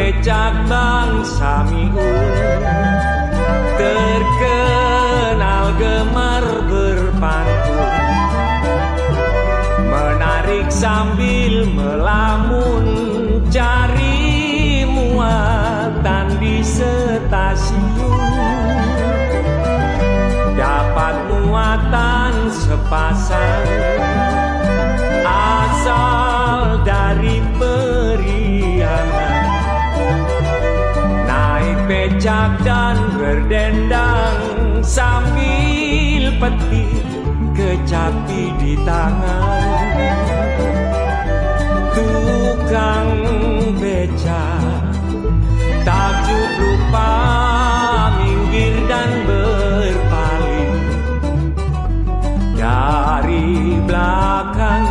becak bangsa Miun Terkenal gemar berpantun Menarik sambil melamun becak dan berdendang Sambil peti kecapi di tangan. Tukang becak Takjub lupa minggir dan berpaling. Dari belakang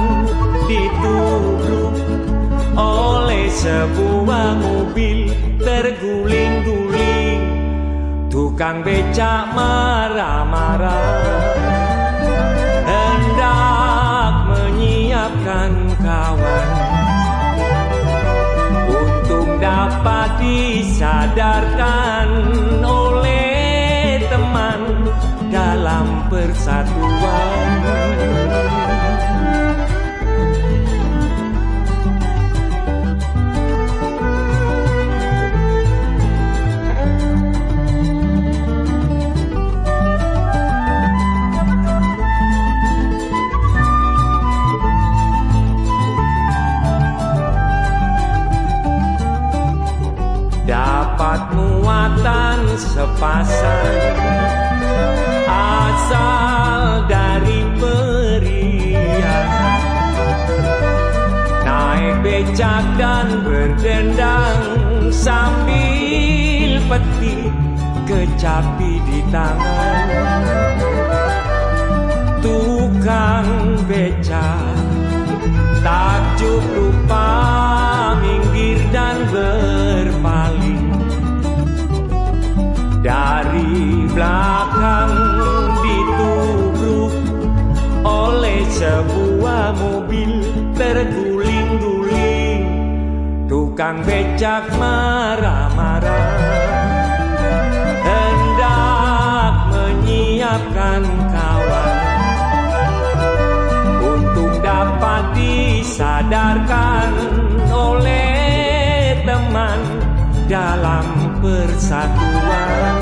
ditubruk oleh sebuah mobil terguling-guling Tukang becak marah-marah. Hendak menyiapkan kawan. Untung dapat disadarkan dapat muatan sepasang asal dari periangan naik becak dan berdendang sambil peti kecapi di tangan. Tukang becak terguling-guling tukang becak marah-marah. Hendak menyiapkan kawan. Untuk dapat disadarkan oleh teman dalam persatuan